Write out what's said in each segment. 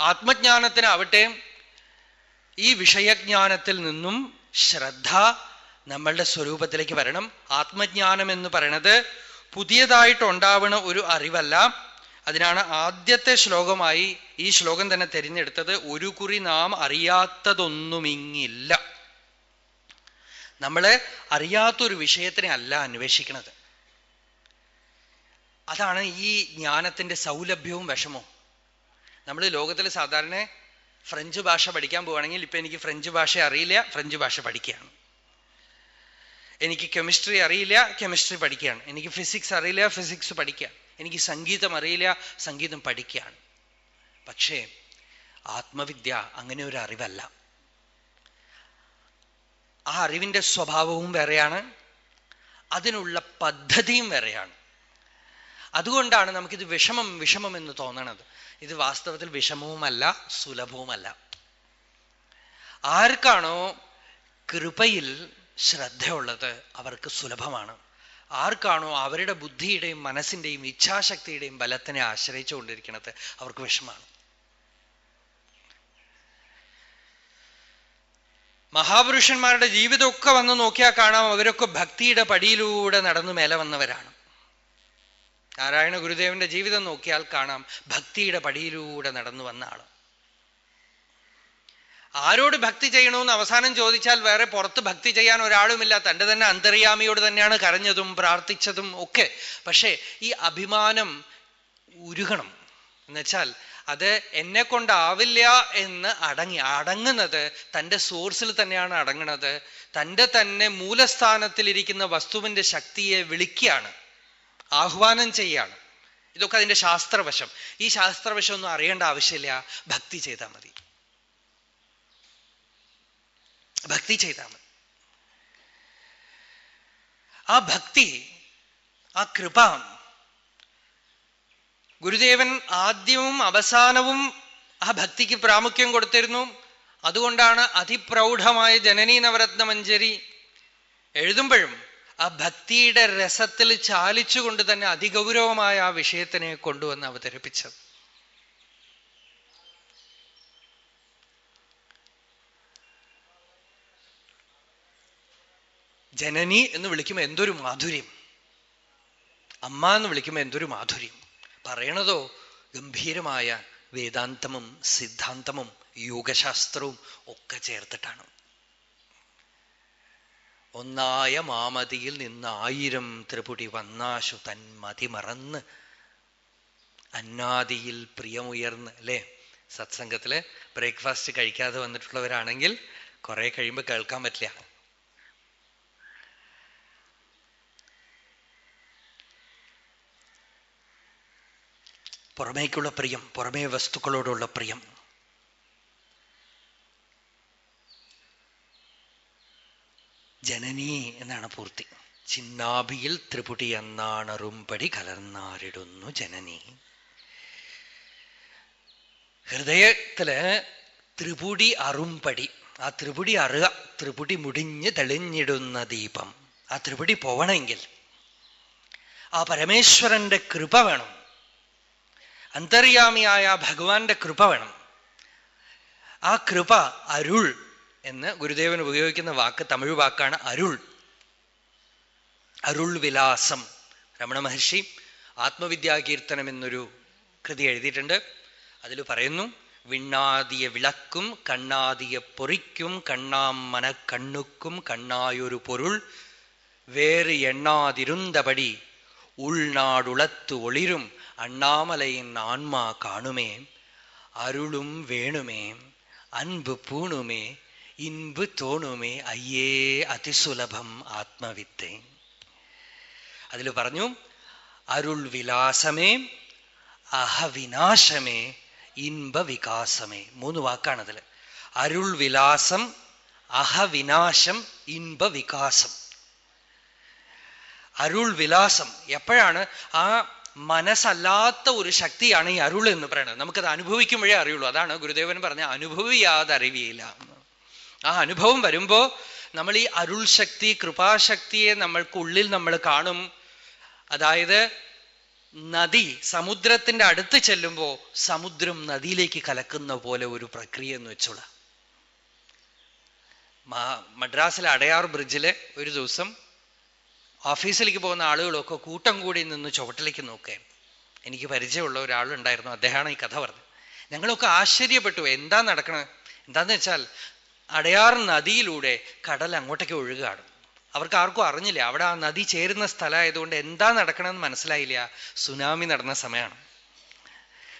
ആത്മജ്ഞാനത്തിനാവട്ടെ ഈ വിഷയജ്ഞാനത്തിൽ നിന്നും ശ്രദ്ധ നമ്മളുടെ സ്വരൂപത്തിലേക്ക് വരണം. ആത്മജ്ഞാനം എന്ന് പറയണത് പുതിയതായിട്ടുണ്ടാവണ ഒരു അറിവല്ല. അതിനാണ് ആദ്യത്തെ ശ്ലോകമായി ഈ ശ്ലോകം തന്നെ തിരഞ്ഞെടുത്തത്. ഒരു കുറി നാം അറിയാത്തതൊന്നുമിങ്ങില്ല. നമ്മൾ അറിയാത്തൊരു വിഷയത്തിനെ അല്ല അന്വേഷിക്കുന്നത് അതാണ് ഈ ജ്ഞാനത്തിന്റെ സൗലഭ്യവും വിഷമവും. നമ്മൾ ലോകത്തിൽ സാധാരണ ഫ്രഞ്ച് ഭാഷ പഠിക്കാൻ പോവുകയാണെങ്കിൽ ഇപ്പൊ എനിക്ക് ഫ്രഞ്ച് ഭാഷ അറിയില്ല ഫ്രഞ്ച് ഭാഷ പഠിക്കുകയാണ്. എനിക്ക് കെമിസ്ട്രി അറിയില്ല കെമിസ്ട്രി പഠിക്കുകയാണ്. എനിക്ക് ഫിസിക്സ് അറിയില്ല ഫിസിക്സ് പഠിക്കുക. എനിക്ക് സംഗീതം അറിയില്ല സംഗീതം പഠിക്കുകയാണ്. പക്ഷേ ആത്മവിദ്യ അങ്ങനെ ഒരു അറിവല്ല. ആ അറിവിന്റെ സ്വഭാവവും വേറെയാണ്. അതിനുള്ള പദ്ധതിയും വേറെയാണ്. അതുകൊണ്ടാണ് നമുക്കിത് വിഷമം വിഷമം എന്ന് തോന്നണത്. ഇത് വാസ്തവത്തിൽ വിഷമവുമല്ല സുലഭവുമല്ല. ആർക്കാണോ കൃപയിൽ ശ്രദ്ധയുള്ളത് അവർക്ക് സുലഭമാണ്. ആർക്കാണോ അവരുടെ ബുദ്ധിയുടെയും മനസ്സിന്റെയും ഇച്ഛാശക്തിയുടെയും ബലത്തിനെ ആശ്രയിച്ചുകൊണ്ടിരിക്കുന്നത് അവർക്ക് വിഷമാണ് മഹാപുരുഷന്മാരുടെ ജീവിതമൊക്കെ വന്ന് നോക്കിയാൽ കാണാം അവരൊക്കെ ഭക്തിയുടെ പടിയിലൂടെ നടന്നു മേലെ വന്നവരാണ്. നാരായണ ഗുരുദേവന്റെ ജീവിതം നോക്കിയാൽ കാണാം ഭക്തിയുടെ പടിയിലൂടെ നടന്നു വന്ന ആൾ. ആരോട് ഭക്തി ചെയ്യണമെന്ന് അവസാനം ചോദിച്ചാൽ വേറെ പുറത്ത് ഭക്തി ചെയ്യാൻ ഒരാളുമില്ല. തന്റെ തന്നെ അന്തര്യാമിയോട് തന്നെയാണ് കരഞ്ഞതും പ്രാർത്ഥിച്ചതും ഒക്കെ. പക്ഷേ ഈ അഭിമാനം ഉരുകണം. എന്നുവെച്ചാൽ അത് എന്നെ കൊണ്ടാവില്ല എന്ന് അടങ്ങി അടങ്ങുന്നത് തന്റെ സോഴ്സിൽ തന്നെയാണ് അടങ്ങുന്നത് തന്റെ തന്നെ മൂലസ്ഥാനത്തിലിരിക്കുന്ന വസ്തുവിന്റെ ശക്തിയെ വിളിക്കുകയാണ്. ആഹ്വാനം ചെയ്യാണ്. ഇതൊക്കെ അതിന്റെ ശാസ്ത്രവശം. ഈ ശാസ്ത്രവശം ഒന്നും അറിയേണ്ട ആവശ്യമില്ല. ഭക്തി ചെയ്താൽ മതി. ഭക്തി ചെയ്താൽ മതി. ആ ഭക്തി ആ കൃപ ഗുരുദേവൻ ആദ്യവും അവസാനവും ആ ഭക്തിക്ക് പ്രാമുഖ്യം കൊടുത്തിരുന്നു. അതുകൊണ്ടാണ് അതിപ്രൗഢമായ ജനനീ നവരത്ന മഞ്ചരി എഴുതുമ്പോഴും ആ ഭക്തിയുടെ രസത്തിൽ ചാലിച്ചുകൊണ്ട് തന്നെ അതിഗൗരവമായ ആ വിഷയത്തിനെ കൊണ്ടുവന്ന് അവതരിപ്പിച്ചത്. ജനനി എന്ന് വിളിക്കുമ്പോൾ എന്തൊരു മാധുര്യം. അമ്മ എന്ന് വിളിക്കുമ്പോൾ എന്തൊരു മാധുര്യം. പറയണതോ ഗംഭീരമായ വേദാന്തമും സിദ്ധാന്തമും യോഗശാസ്ത്രവും ഒക്കെ ചേർത്തിട്ടാണ്. ഒന്നായ മാമതിയിൽ നിന്ന് ആയിരം ത്രിപുടി വന്നാശു തൻ മതി മറന്ന്. അന്നാദിയിൽ പ്രിയമുയർന്ന് അല്ലേ? സത്സംഗത്തിൽ ബ്രേക്ക്ഫാസ്റ്റ് കഴിക്കാതെ വന്നിട്ടുള്ളവരാണെങ്കിൽ കുറെ കഴിയുമ്പോൾ കേൾക്കാൻ പറ്റില്ല. പുറമേക്കുള്ള പ്രിയം പുറമേ വസ്തുക്കളോടുള്ള പ്രിയം. ജനനീ എന്നാണ് പൂർത്തി. ചിന്നാഭിയിൽ ത്രിപുടി എന്നാണറുംപടി കലർന്നാരിടുന്നു ജനനി. ഹൃദയത്തിൽ ത്രിപുടി അറുംപടി ആ ത്രിപുടി അറുക ത്രിപുടി മുടിഞ്ഞ് തെളിഞ്ഞിടുന്ന ദീപം ആ ത്രിപുടി പോവണമെങ്കിൽ ആ പരമേശ്വരന്റെ കൃപ വേണം അന്തര്യാമിയായ ഭഗവാന്റെ കൃപ വേണം. ആ കൃപ അരുൾ എന്ന് ഗുരുദേവൻ ഉപയോഗിക്കുന്ന വാക്ക് തമിഴ് വാക്കാണ് അരുൾ. അരുൾ വിലാസം. രമണ മഹർഷി ആത്മവിദ്യാകീർത്തനം എന്നൊരു കൃതി എഴുതിയിട്ടുണ്ട്. അതിൽ പറയുന്നു വിണ്ണാതിയ വിളക്കും കണ്ണാതിയ പൊറിക്കും കണ്ണാം മന കണ്ണുക്കും കണ്ണായൊരു പൊരുൾ വേറെ எண்ணாதிருந்தபடி ഉൾനാടുളത്തു ഒളിരും അണ്ണാമലയിൻ ஆன்மா കാണുമേ അരുളും വേണുമേ அன்பு പൂണുമേ ഇൻപ് തോണുമേ അയ്യേ അതിസുലഭം ആത്മവിത്ത് അതിൽ പറഞ്ഞു അരുൾ വിലാസമേ അഹവിനാശമേ ഇൻപവികാസമേ. മൂന്ന് വാക്കാണതിൽ അരുൾ വിലാസം അഹവിനാശം ഇൻപവികാസം. അരുൾ വിലാസം എപ്പോഴാണ്? ആ മനസ്സല്ലാത്ത ഒരു ശക്തിയാണ് ഈ അരുൾ എന്ന് പറയുന്നത്. നമുക്കത് അനുഭവിക്കുമ്പോഴേ അറിയുള്ളൂ. അതാണ് ഗുരുദേവൻ പറഞ്ഞ അനുഭവിയാതെ അറിവിയില്ല ആ അനുഭവം വരുമ്പോ നമ്മൾ ഈ അരുൾ ശക്തി കൃപാശക്തിയെ നമ്മൾക്കുള്ളിൽ നമ്മൾ കാണും. അതായത് നദി സമുദ്രത്തിന്റെ അടുത്ത് ചെല്ലുമ്പോ സമുദ്രം നദിയിലേക്ക് കലക്കുന്ന പോലെ ഒരു പ്രക്രിയ എന്ന് വെച്ചോള. മദ്രാസിലെ അടയാർ ബ്രിഡ്ജിൽ ഒരു ദിവസം ഓഫീസിലേക്ക് പോകുന്ന ആളുകളൊക്കെ കൂട്ടം കൂടി നിന്ന് ചുവട്ടിലേക്ക് നോക്കേ. എനിക്ക് പരിചയമുള്ള ഒരാളുണ്ടായിരുന്നു. അദ്ദേഹമാണ് ഈ കഥ പറഞ്ഞത്. ഞങ്ങളൊക്കെ ആശ്ചര്യപ്പെട്ടു. എന്താ നടക്കണത് എന്താന്ന് വെച്ചാൽ അടയാർ നദിയിലൂടെ കടൽ അങ്ങോട്ടേക്ക് ഒഴുകുകയാണ് അവർക്ക് ആർക്കും അറിഞ്ഞില്ല. അവിടെ ആ നദി ചേരുന്ന സ്ഥലമായതുകൊണ്ട് എന്താ നടക്കണമെന്ന് മനസ്സിലായില്ല. സുനാമി നടന്ന സമയമാണ്.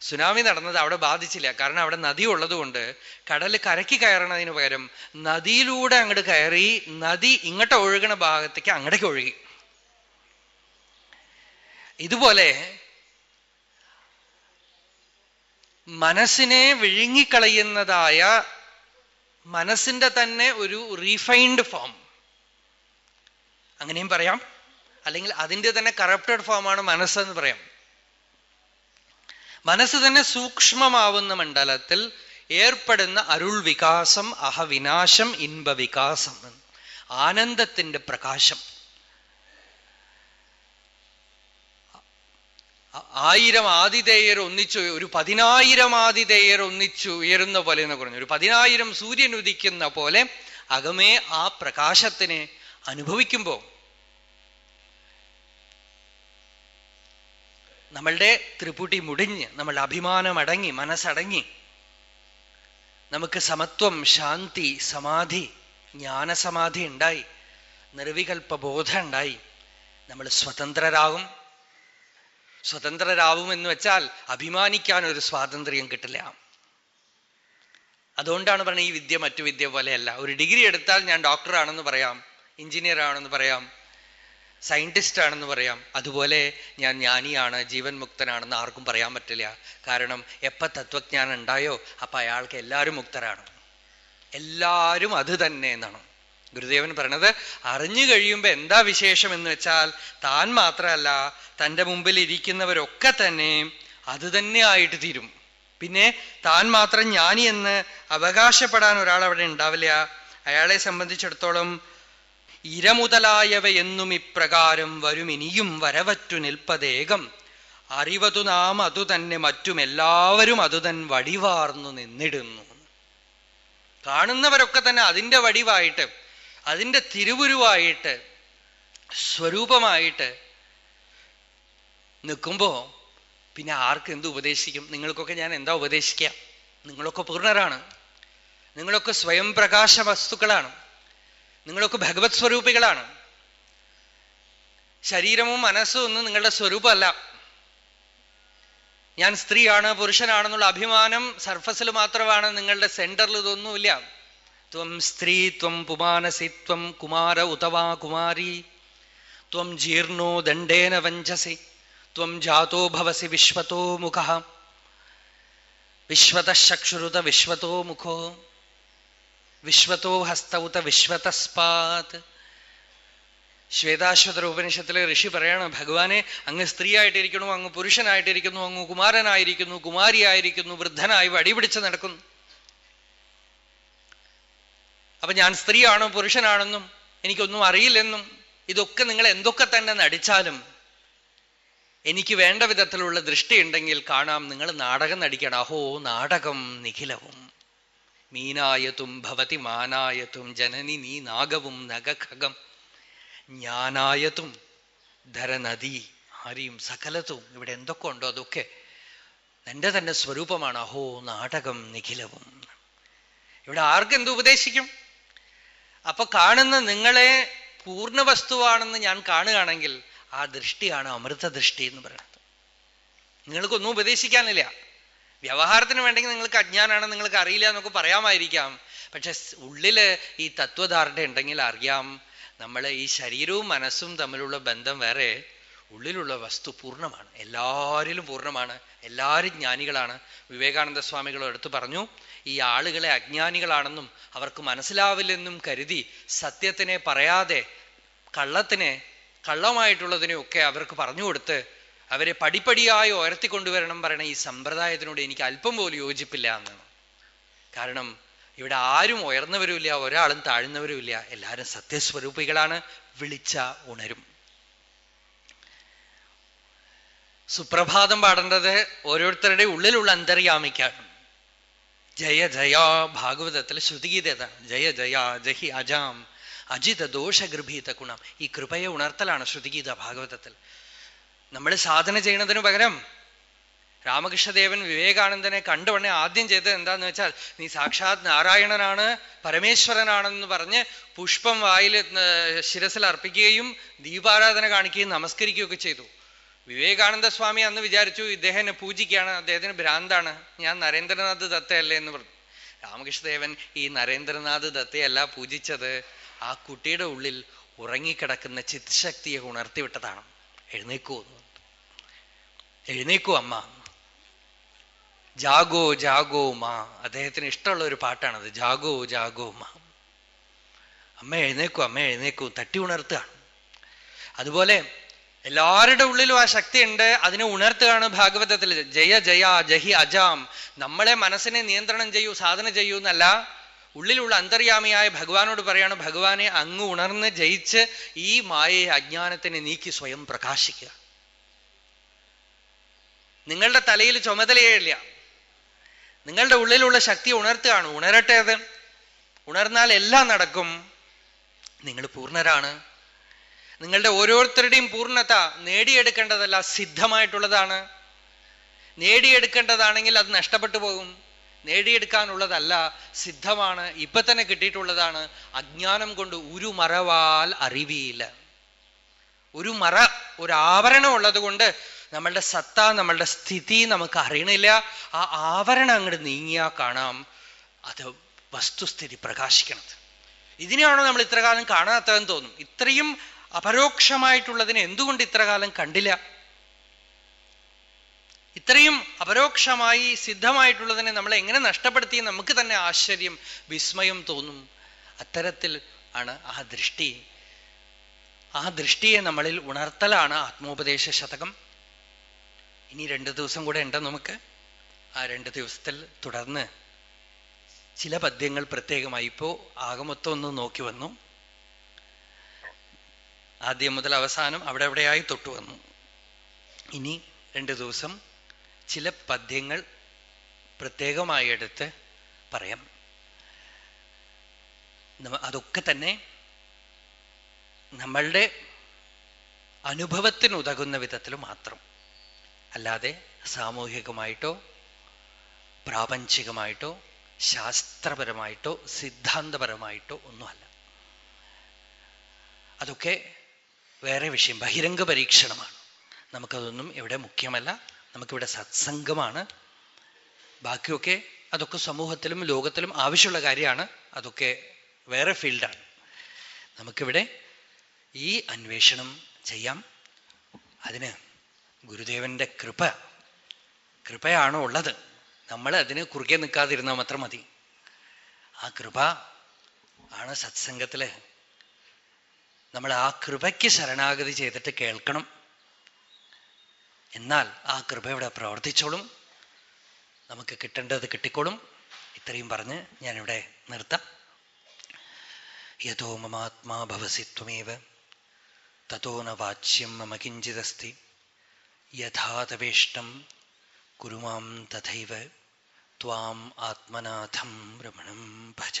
സുനാമി നടന്നത് അവിടെ ബാധിച്ചില്ല. കാരണം അവിടെ നദി ഉള്ളതുകൊണ്ട് കടൽ കരയ്ക്ക് കയറണതിന് പകരം നദിയിലൂടെ അങ്ങോട്ട് കയറി നദി ഇങ്ങോട്ട് ഒഴുകണ ഭാഗത്തേക്ക് അങ്ങോട്ടേക്ക് ഒഴുകി. ഇതുപോലെ മനസ്സിനെ വിഴുങ്ങിക്കളയുന്നതായ മനസ്സിന്റെ തന്നെ ഒരു റീഫൈൻഡ് ഫോം അങ്ങനെയും പറയാം. അല്ലെങ്കിൽ അതിന്റെ തന്നെ കറപ്റ്റഡ് ഫോമാണ് മനസ്സെന്ന് പറയാം. മനസ്സ് തന്നെ സൂക്ഷ്മമാവുന്ന മണ്ഡലത്തിൽ ഏർപ്പെടുന്ന അരുൾ വികാസം അഹവിനാശം ഇൻപ വികാസം ആനന്ദത്തിന്റെ പ്രകാശം. ആയിരം ആതിഥേയർ ഒന്നിച്ചു ഒരു പതിനായിരം ആതിഥേയർ ഒന്നിച്ചു ഉയരുന്ന പോലെ എന്ന് പറഞ്ഞു. ഒരു പതിനായിരം സൂര്യൻ ഉദിക്കുന്ന പോലെ അകമേ ആ പ്രകാശത്തിനെ അനുഭവിക്കുമ്പോൾ നമ്മളുടെ ത്രിപുടി മുടിഞ്ഞ് നമ്മളുടെ അഭിമാനമടങ്ങി മനസ്സടങ്ങി നമുക്ക് സമത്വം ശാന്തി സമാധി ജ്ഞാനസമാധി ഉണ്ടായി നിർവികൽപ്പ ബോധം ഉണ്ടായി നമ്മൾ സ്വതന്ത്രരാകും. സ്വതന്ത്രരാവും എന്ന് വെച്ചാൽ അഭിമാനിക്കാൻ ഒരു സ്വാതന്ത്ര്യം കിട്ടില്ല. അതുകൊണ്ടാണ് പറഞ്ഞത് ഈ വിദ്യ മറ്റു വിദ്യ പോലെയല്ല. ഒരു ഡിഗ്രി എടുത്താൽ ഞാൻ ഡോക്ടറാണെന്ന് പറയാം എഞ്ചിനീയർ ആണെന്ന് പറയാം സയന്റിസ്റ്റ് ആണെന്ന് പറയാം. അതുപോലെ ഞാൻ ജ്ഞാനിയാണ് ജീവൻ മുക്തനാണെന്ന് ആർക്കും പറയാൻ പറ്റില്ല. കാരണം എപ്പ തത്വജ്ഞാനം ഉണ്ടായോ അപ്പൊ അയാൾക്ക് എല്ലാവരും മുക്തരാണ്. എല്ലാവരും അത് തന്നെ എന്നാണ്. ഗുരുദേവൻ പറയണത് അറിഞ്ഞു കഴിയുമ്പോൾ എന്താ വിശേഷം എന്ന് വെച്ചാൽ താൻ മാത്രമല്ല തന്റെ മുമ്പിൽ ഇരിക്കുന്നവരൊക്കെ തന്നെ അത് തന്നെ ആയിട്ട് തീരും. പിന്നെ താൻ മാത്രം ജ്ഞാനി എന്ന് അവകാശപ്പെടാൻ ഒരാൾ അവിടെ ഉണ്ടാവില്ല. അയാളെ സംബന്ധിച്ചിടത്തോളം ഇരമുതലായവ എന്നും ഇപ്രകാരം വരും ഇനിയും വരവറ്റു നിൽപ്പതേകം അറിവതു നാം അതു തന്നെ മറ്റും എല്ലാവരും അതുതൻ വടിവാർന്നു നിന്നിടുന്നു. കാണുന്നവരൊക്കെ തന്നെ അതിന്റെ വടിവായിട്ട് അതിന്റെ തിരുവുരുവായിട്ട് സ്വരൂപമായിട്ട് നിൽക്കുമ്പോൾ പിന്നെ ആർക്ക് എന്ത് ഉപദേശിക്കും? നിങ്ങൾക്കൊക്കെ ഞാൻ എന്താ ഉപദേശിക്കുക? നിങ്ങളൊക്കെ പൂർണരാണ്. നിങ്ങളൊക്കെ സ്വയം പ്രകാശ വസ്തുക്കളാണ്. നിങ്ങളൊക്കെ ഭഗവത് സ്വരൂപികളാണ്. ശരീരവും മനസ്സും ഒന്നും നിങ്ങളുടെ സ്വരൂപമല്ല. ഞാൻ സ്ത്രീയാണ് പുരുഷനാണെന്നുള്ള അഭിമാനം സർഫസിൽ മാത്രമാണ് നിങ്ങളുടെ സെന്ററിൽ ഇതൊന്നുമില്ല. ത്വം സ്ത്രീ ത്വം പുമാനസി ത്വം കുമാര ഉതവാ കുമാരി. ത്വം ജീർണോ ദണ്ഡേന വഞ്ചസി. ത്വം ജാതോ ഭവസി വിശ്വതോ മുഖ. വിശ്വതശക്ഷുരുത വിശ്വതോ മുഖോ. വിശ്വതോ ഹസ്തൗത വിശ്വതസ്പാത് ശ്വേതാശ്വതര ഉപനിഷത്തിലെ ഋഷി പറയണം ഭഗവാനെ അങ്ങ് സ്ത്രീയായിട്ടിരിക്കണു അങ്ങ് പുരുഷനായിട്ടിരിക്കുന്നു അങ്ങ് കുമാരനായിരിക്കുന്നു കുമാരിയായിരിക്കുന്നു വൃദ്ധനായി വടിപിടിച്ച് നടക്കുന്നു. അപ്പൊ ഞാൻ സ്ത്രീയാണോ പുരുഷനാണെന്നും എനിക്കൊന്നും അറിയില്ലെന്നും ഇതൊക്കെ നിങ്ങൾ എന്തൊക്കെ തന്നെ നടിച്ചാലും എനിക്ക് വേണ്ട വിധത്തിലുള്ള ദൃഷ്ടി ഉണ്ടെങ്കിൽ കാണാം. നിങ്ങൾ നാടകം നടിക്കണം. അഹോ നാടകം നിഖിലവും. മീനായതും ഭവതി മാനായതും. ജനനി നീ നാഗവും നഗഖകം ജ്ഞാനായതും ധരനദി ആരെയും സകലത്തും ഇവിടെ എന്തൊക്കെ ഉണ്ടോ അതൊക്കെ എന്റെ തന്നെ സ്വരൂപമാണ്. അഹോ നാടകം നിഖിലവും. ഇവിടെ ആർക്കെന്ത് ഉപദേശിക്കും? അപ്പൊ കാണുന്ന നിങ്ങളെ പൂർണ വസ്തുവാണെന്ന് ഞാൻ കാണുകയാണെങ്കിൽ ആ ദൃഷ്ടിയാണ് അമൃത ദൃഷ്ടി എന്ന് പറയുന്നത്. നിങ്ങൾക്കൊന്നും ഉപദേശിക്കാനില്ല. വ്യവഹാരത്തിന് വേണ്ടെങ്കിൽ നിങ്ങൾക്ക് അജ്ഞാനാണ് നിങ്ങൾക്ക് അറിയില്ല എന്നൊക്കെ പറയാമായിരിക്കാം. പക്ഷെ ഉള്ളിൽ ഈ തത്വധാരണ ഉണ്ടെങ്കിൽ അറിയാം നമ്മൾ ഈ ശരീരവും മനസ്സും തമ്മിലുള്ള ബന്ധം വേറെ ഉള്ളിലുള്ള വസ്തു പൂർണമാണ്. എല്ലാവരിലും പൂർണമാണ്. എല്ലാവരും ജ്ഞാനികളാണ്. വിവേകാനന്ദ സ്വാമികൾ എടുത്തു പറഞ്ഞു ഈ ആളുകളെ അജ്ഞാനികളാണെന്നും അവർക്ക് മനസ്സിലാവില്ലെന്നും കരുതി സത്യത്തിനെ പറയാതെ കള്ളത്തിനെ കള്ളമായിട്ടുള്ളതിനെയൊക്കെ അവർക്ക് പറഞ്ഞു കൊടുത്ത് അവരെ പടിപ്പടിയായി ഉയർത്തിക്കൊണ്ടുവരണം പറയണ ഈ സമ്പ്രദായത്തിനോട് എനിക്ക് അല്പം പോലും യോജിപ്പില്ല എന്നാണ്. കാരണം ഇവിടെ ആരും ഉയർന്നവരുമില്ല ഒരാളും താഴ്ന്നവരുമില്ല എല്ലാവരും സത്യസ്വരൂപികളാണ് വിളിച്ച ഉണരും. സുപ്രഭാതം പാടേണ്ടത് ഓരോരുത്തരുടെ ഉള്ളിലുള്ള അന്തര്യാമിക്കാണ്. ജയ ജയാ ഭാഗവതത്തിൽ ശ്രുതിഗീത ഏതാണ്? ജയ ജയാ ജഹി അജാം അജിത ദോഷഗൃഭീത ഗുണം. ഈ കൃപയെ ഉണർത്തലാണ് ശ്രുതിഗീത ഭാഗവതത്തിൽ. നമ്മൾ സാധന ചെയ്യുന്നതിനു പകരം രാമകൃഷ്ണദേവൻ വിവേകാനന്ദനെ കണ്ടുവണ്ണെ ആദ്യം ചെയ്തത് എന്താന്ന് വെച്ചാൽ നീ സാക്ഷാത് നാരായണനാണ് പരമേശ്വരനാണെന്ന് പറഞ്ഞ് പുഷ്പം വായിൽ ശിരസിൽ അർപ്പിക്കുകയും ദീപാരാധന കാണിക്കുകയും നമസ്കരിക്കുകയൊക്കെ ചെയ്തു. വിവേകാനന്ദ സ്വാമി അന്ന് വിചാരിച്ചു ഇദ്ദേഹം പൂജിക്കുകയാണ് അദ്ദേഹത്തിന് ഭ്രാന്താണ്. ഞാൻ നരേന്ദ്രനാഥ് ദത്തയല്ലേ എന്ന് പറഞ്ഞു. രാമകൃഷ്ണദേവൻ ഈ നരേന്ദ്രനാഥ് ദത്തയല്ല പൂജിച്ചത്. ആ കുട്ടിയുടെ ഉള്ളിൽ ഉറങ്ങിക്കിടക്കുന്ന ചിത്ശക്തിയെ ഉണർത്തിവിട്ടതാണ്. എഴുന്നേക്കൂ എഴുന്നേക്കൂ അമ്മ. ജാഗോ ജാഗോ മാ. അദ്ദേഹത്തിന് ഇഷ്ടമുള്ള ഒരു പാട്ടാണത്. ജാഗോ ജാഗോ മാ. അമ്മ എഴുന്നേക്കൂ അമ്മ എഴുന്നേക്കൂ. തട്ടി ഉണർത്തുകയാണ്. അതുപോലെ എല്ലാവരുടെ ഉള്ളിലും ആ ശക്തി ഉണ്ട് അതിനെ ഉണർത്തുകയാണ് ഭാഗവതത്തിൽ. ജയ ജയ ജഹി അജാം. നമ്മളെ മനസ്സിനെ നിയന്ത്രണം ചെയ്യൂ സാധന ചെയ്യൂ എന്നല്ല. ഉള്ളിലുള്ള അന്തര്യാമിയായ ഭഗവാനോട് പറയാണ് ഭഗവാനെ അങ്ങ് ഉണർന്ന് ജയിച്ച് ഈ മായയെ അജ്ഞാനത്തിനെ നീക്കി സ്വയം പ്രകാശിക്കുക. നിങ്ങളുടെ തലയിൽ ചുമതലയില്ല നിങ്ങളുടെ ഉള്ളിലുള്ള ശക്തി ഉണർത്തുകയാണ്. ഉണരട്ടെ അത്. ഉണർന്നാൽ എല്ലാം നടക്കും. നിങ്ങൾ പൂർണരാണ്. നിങ്ങളുടെ ഓരോരുത്തരുടെയും പൂർണത നേടിയെടുക്കേണ്ടതല്ല സിദ്ധമായിട്ടുള്ളതാണ്. നേടിയെടുക്കേണ്ടതാണെങ്കിൽ അത് നഷ്ടപ്പെട്ടു പോകും. നേടിയെടുക്കാനുള്ളതല്ല സിദ്ധമാണ് ഇപ്പൊ തന്നെ കിട്ടിയിട്ടുള്ളതാണ് അജ്ഞാനം കൊണ്ട് ഒരു മറവാൽ അറിവിയില്ല ഒരു മറ ഒരു ആവരണം ഉള്ളത് കൊണ്ട് നമ്മളുടെ സത്ത നമ്മളുടെ സ്ഥിതി നമുക്ക് അറിയണില്ല. ആ ആവരണം അങ്ങോട്ട് നീങ്ങിയാ കാണാം. അത് വസ്തുസ്ഥിതി പ്രകാശിക്കണത്. ഇതിനെയാണോ നമ്മൾ ഇത്ര കാലം കാണാത്തതെന്ന് തോന്നും. ഇത്രയും അപരോക്ഷമായിട്ടുള്ളതിനെ എന്തുകൊണ്ട് ഇത്രകാലം കണ്ടില്ല? ഇത്രയും അപരോക്ഷമായി സിദ്ധമായിട്ടുള്ളതിനെ നമ്മൾ എങ്ങനെ നഷ്ടപ്പെടുത്തി നമുക്ക് തന്നെ ആശ്ചര്യം വിസ്മയം തോന്നും. അത്തരത്തിൽ ആണ് ആ ദൃഷ്ടി. ആ ദൃഷ്ടിയെ നമ്മളിൽ ഉണർത്തലാണ് ആത്മോപദേശ ശതകം. ഇനി രണ്ട് ദിവസം കൂടെ ഉണ്ട് നമുക്ക്? ആ രണ്ട് ദിവസത്തിൽ തുടർന്ന് ചില പദ്യങ്ങൾ പ്രത്യേകമായി ഇപ്പോ ആകമൊത്തം ഒന്ന് നോക്കി വന്നു. ആദ്യം മുതൽ അവസാനം അവിടെ എവിടെയായി തൊട്ടു വന്നു. ഇനി രണ്ട് ദിവസം ചില പദ്യങ്ങൾ പ്രത്യേകമായി എടുത്ത് പറയാം. അതൊക്കെ തന്നെ നമ്മളുടെ അനുഭവത്തിനുതകുന്ന വിധത്തിൽ മാത്രം. അല്ലാതെ സാമൂഹികമായിട്ടോ പ്രാപഞ്ചികമായിട്ടോ ശാസ്ത്രപരമായിട്ടോ സിദ്ധാന്തപരമായിട്ടോ ഒന്നുമല്ല. അതൊക്കെ വേറെ വിഷയം. ബഹിരംഗ പരീക്ഷണമാണ്. നമുക്കതൊന്നും ഇവിടെ മുഖ്യമല്ല. നമുക്കിവിടെ സത്സംഗമാണ്. ബാക്കിയൊക്കെ അതൊക്കെ സമൂഹത്തിലും ലോകത്തിലും ആവശ്യമുള്ള കാര്യമാണ്. അതൊക്കെ വേറെ ഫീൽഡാണ്. നമുക്കിവിടെ ഈ അന്വേഷണം ചെയ്യാം. അതിന് ഗുരുദേവന്റെ കൃപ കൃപയാണോ ഉള്ളത്? നമ്മൾ അതിന് കുറുകെ നിൽക്കാതിരുന്നാൽ മാത്രം മതി. ആ കൃപ ആണ് സത്സംഗത്തിൽ നമ്മൾ ആ കൃപയ്ക്ക് ശരണാഗതി ചെയ്തിട്ട് കേൾക്കണം. എന്നാൽ ആ കൃപ ഇവിടെ പ്രവർത്തിച്ചോളും. നമുക്ക് കിട്ടേണ്ടത് കിട്ടിക്കോളും. ഇത്രയും പറഞ്ഞ് ഞാനിവിടെ നിർത്താം. യഥോ മമാത്മാ ഭവസി ത്വമേവ. തതോ ന വാച്യം മമ കിഞ്ചിതസ്തി. യഥാതവേഷ്ടം കുരുമാം തഥൈവ. ത്വാം ആത്മനാഥം രമണം ഭജ.